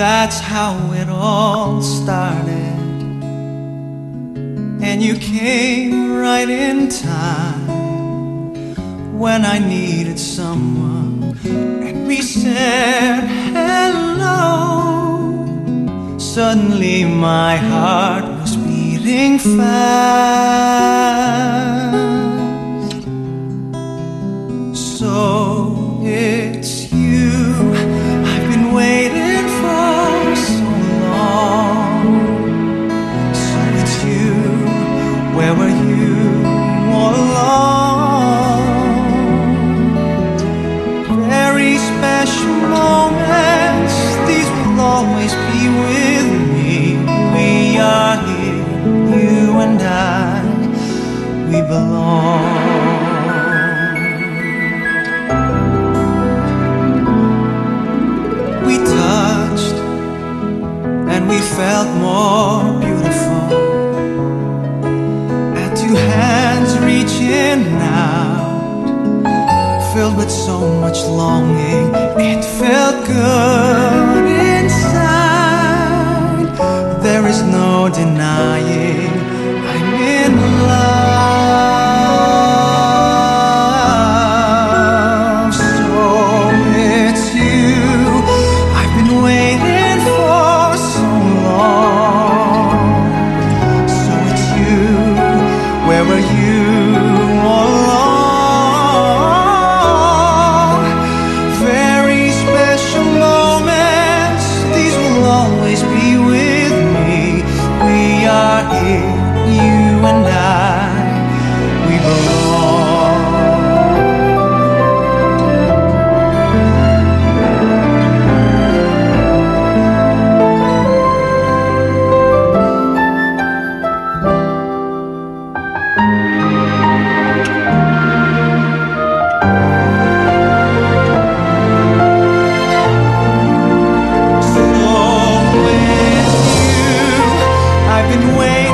that's how it all started. And you came right in time when I needed someone. And we said hello. Suddenly my heart was beating fast. Where were you all along? Very special moments, these will always be with me. We are here, you and I, we belong. We touched and we felt more beautiful. Reaching out, filled with so much longing. It felt good inside. There is no denying away.